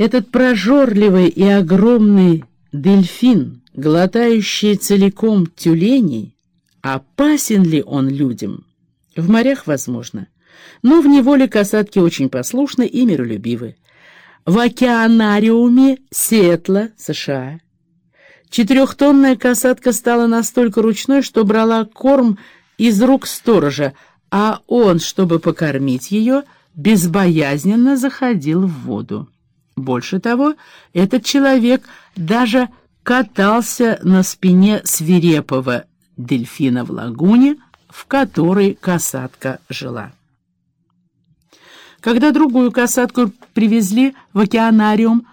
Этот прожорливый и огромный дельфин, глотающий целиком тюленей, опасен ли он людям? В морях возможно, но в неволе касатки очень послушны и миролюбивы. В океанариуме Сиэтла, США. Четырехтонная касатка стала настолько ручной, что брала корм из рук сторожа, а он, чтобы покормить ее, безбоязненно заходил в воду. Больше того, этот человек даже катался на спине свирепого дельфина в лагуне, в которой касатка жила. Когда другую касатку привезли в океанариум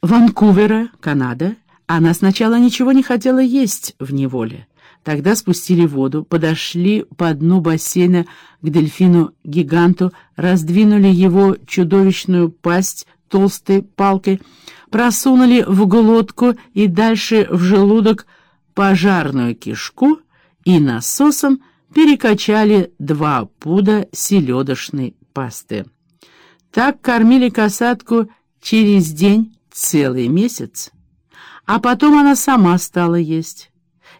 Ванкувера, Канада, она сначала ничего не хотела есть в неволе. Тогда спустили воду, подошли по дну бассейна к дельфину-гиганту, раздвинули его чудовищную пасть толстой палкой, просунули в глотку и дальше в желудок пожарную кишку и насосом перекачали два пуда селедочной пасты. Так кормили касатку через день целый месяц. А потом она сама стала есть.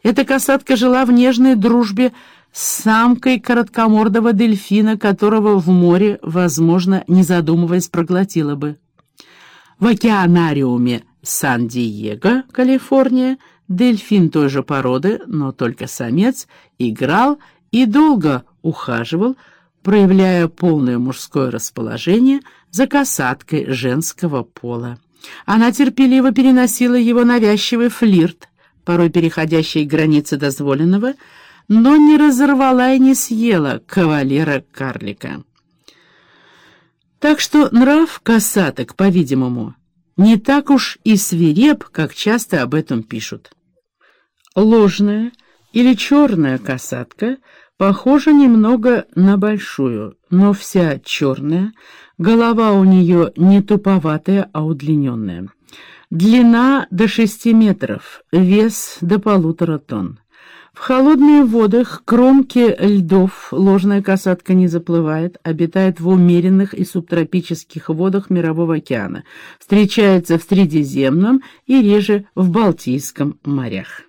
Эта касатка жила в нежной дружбе с самкой короткомордого дельфина, которого в море, возможно, не задумываясь, проглотила бы. В океанариуме Сан-Диего, Калифорния, дельфин той же породы, но только самец, играл и долго ухаживал, проявляя полное мужское расположение за касаткой женского пола. Она терпеливо переносила его навязчивый флирт, порой переходящий границы дозволенного, но не разорвала и не съела кавалера-карлика. Так что нрав касаток, по-видимому, не так уж и свиреп, как часто об этом пишут. Ложная или черная касатка похожа немного на большую, но вся черная, голова у нее не туповатая, а удлиненная. Длина до 6 метров, вес до полутора тонн. В холодных водах кромки льдов ложная касатка не заплывает, обитает в умеренных и субтропических водах Мирового океана, встречается в Средиземном и реже в Балтийском морях.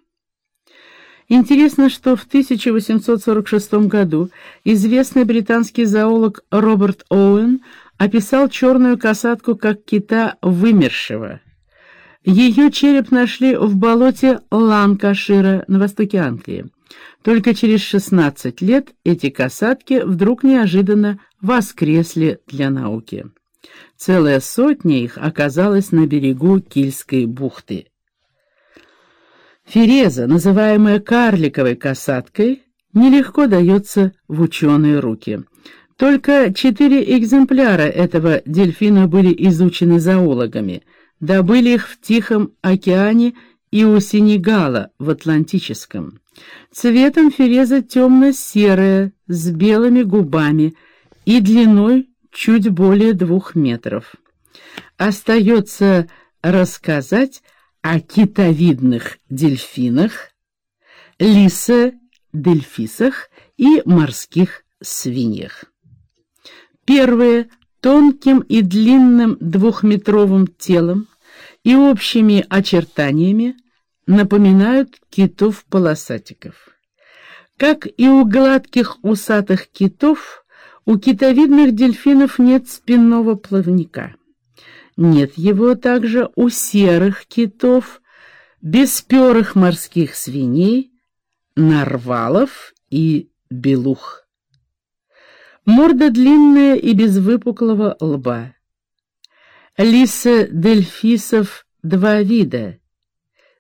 Интересно, что в 1846 году известный британский зоолог Роберт Оуэн описал черную касатку как кита вымершего. Ее череп нашли в болоте Ланкашира на востоке Англии. Только через 16 лет эти касатки вдруг неожиданно воскресли для науки. Целая сотня их оказалась на берегу Кильской бухты. Фереза, называемая карликовой касаткой, нелегко дается в ученые руки. Только четыре экземпляра этого дельфина были изучены зоологами. Добыли их в Тихом океане и у Сенегала в Атлантическом. Цветом фереза темно-серая, с белыми губами и длиной чуть более двух метров. Остается рассказать о китовидных дельфинах, лисо-дельфисах и морских свиньях. Первые тонким и длинным двухметровым телом и общими очертаниями напоминают китов-полосатиков. Как и у гладких усатых китов, у китовидных дельфинов нет спинного плавника. Нет его также у серых китов, бесперых морских свиней, нарвалов и белух. Морда длинная и без выпуклого лба. Лиса дельфисов два вида.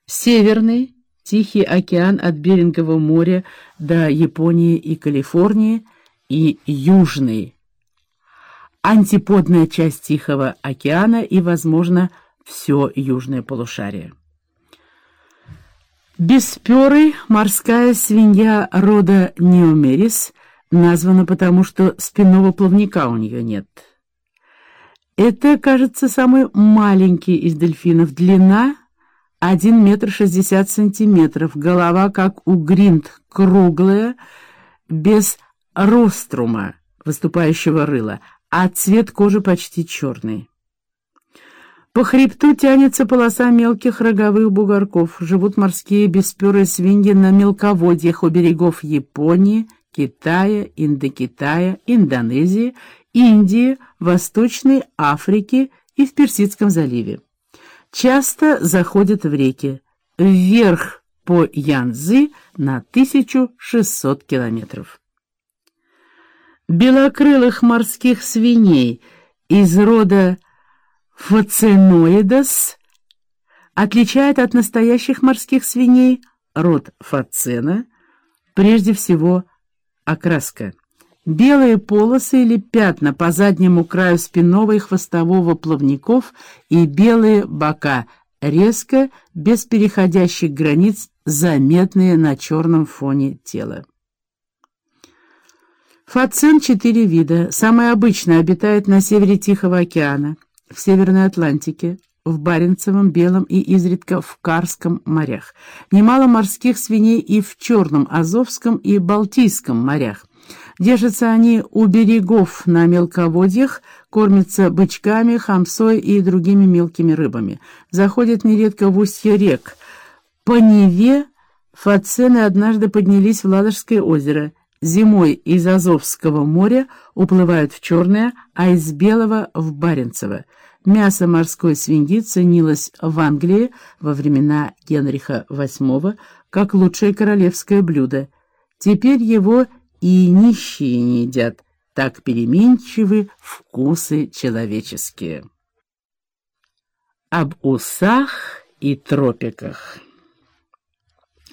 Северный, Тихий океан от Берингового моря до Японии и Калифорнии, и южный, антиподная часть Тихого океана и, возможно, все южное полушарие. Бесперый морская свинья рода Неомерис названа потому, что спинного плавника у нее нет. Это, кажется, самый маленький из дельфинов. Длина 1 метр 60 сантиметров, голова, как у гринд, круглая, без рострума, выступающего рыла, а цвет кожи почти черный. По хребту тянется полоса мелких роговых бугорков. Живут морские бесперые свиньи на мелководьях у берегов Японии, Китая, Индокитая, Индонезии, Индии, Восточной Африки и в Персидском заливе. Часто заходят в реки. Вверх по Янцзы на 1600 километров. Белокрылых морских свиней из рода Фациноидос отличает от настоящих морских свиней род фацена, прежде всего окраска. Белые полосы или пятна по заднему краю спинного и хвостового плавников и белые бока, резко, без переходящих границ, заметные на черном фоне тела. Фацин четыре вида. Самый обычный обитает на севере Тихого океана в Северной Атлантике, в Баренцевом, Белом и изредка в Карском морях. Немало морских свиней и в Черном, Азовском и Балтийском морях. Держатся они у берегов на мелководьях, кормятся бычками, хамсой и другими мелкими рыбами. Заходят нередко в устье рек. По Неве фацены однажды поднялись в Ладожское озеро. Зимой из Азовского моря уплывают в Черное, а из Белого — в Баренцево. Мясо морской свиньи ценилось в Англии во времена Генриха VIII как лучшее королевское блюдо. Теперь его и нищие не едят, так переменчивы вкусы человеческие. Об усах и тропиках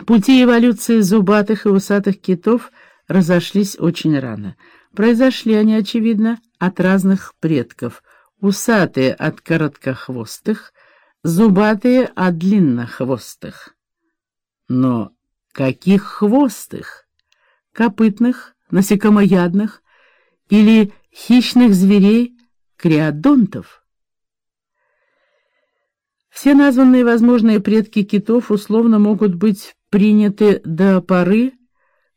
Пути эволюции зубатых и усатых китов разошлись очень рано. Произошли они, очевидно, от разных предков — усатые от короткохвостых, зубатые от длиннохвостых. Но каких хвостых? Копытных, насекомоядных или хищных зверей, криодонтов? Все названные возможные предки китов условно могут быть приняты до поры,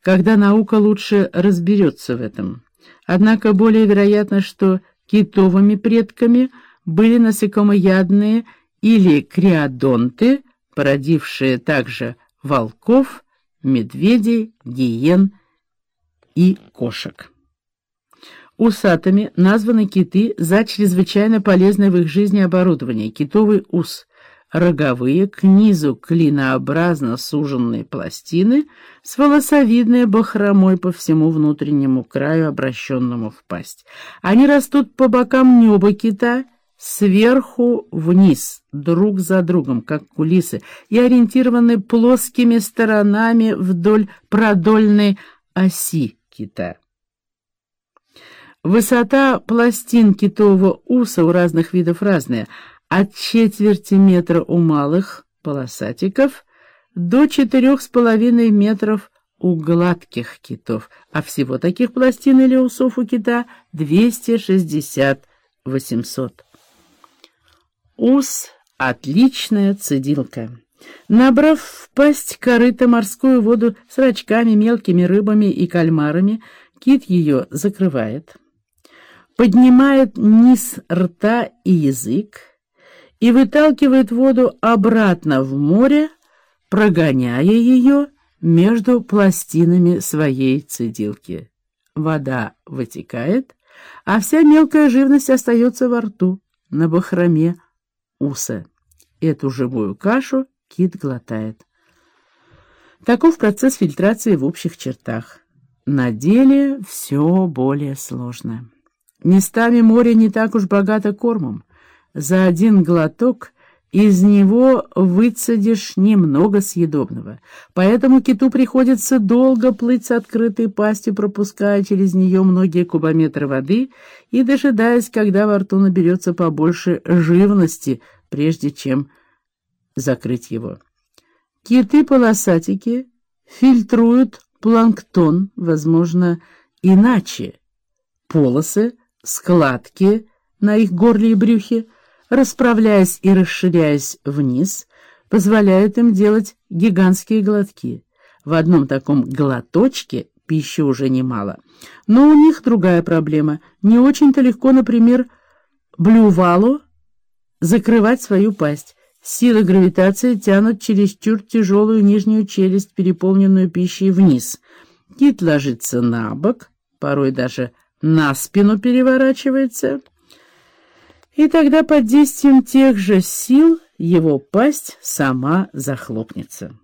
когда наука лучше разберется в этом. Однако более вероятно, что Китовыми предками были насекомоядные или криодонты, породившие также волков, медведей, гиен и кошек. Усатыми названы киты за чрезвычайно полезное в их жизни оборудование – китовый ус, роговые, к низу клинообразно суженные пластины с волосовидной бахромой по всему внутреннему краю, обращенному в пасть. Они растут по бокам неба кита, сверху вниз, друг за другом, как кулисы, и ориентированы плоскими сторонами вдоль продольной оси кита. Высота пластин китового уса у разных видов разная — от четверти метра у малых полосатиков до четырех с половиной метров у гладких китов, а всего таких пластин или усов у кита 260-800. Ус — отличная цедилка. Набрав в пасть корыто морскую воду с рачками, мелкими рыбами и кальмарами, кит ее закрывает, поднимает низ рта и язык, и выталкивает воду обратно в море, прогоняя ее между пластинами своей цедилки. Вода вытекает, а вся мелкая живность остается во рту, на бахроме уса. Эту живую кашу кит глотает. Таков процесс фильтрации в общих чертах. На деле все более сложно. Местами море не так уж богато кормом за один глоток из него выцедишь немного съедобного. Поэтому киту приходится долго плыть с открытой пастью, пропуская через нее многие кубометры воды и дожидаясь, когда во рту наберется побольше живности, прежде чем закрыть его. Киты-полосатики фильтруют планктон, возможно, иначе. Полосы, складки на их горле и брюхе — расправляясь и расширяясь вниз, позволяют им делать гигантские глотки. В одном таком глоточке пищи уже немало. Но у них другая проблема. Не очень-то легко, например, блювалу закрывать свою пасть. Силы гравитации тянут чересчур тяжелую нижнюю челюсть, переполненную пищей, вниз. Кит ложится на бок, порой даже на спину переворачивается. И тогда под действием тех же сил его пасть сама захлопнется.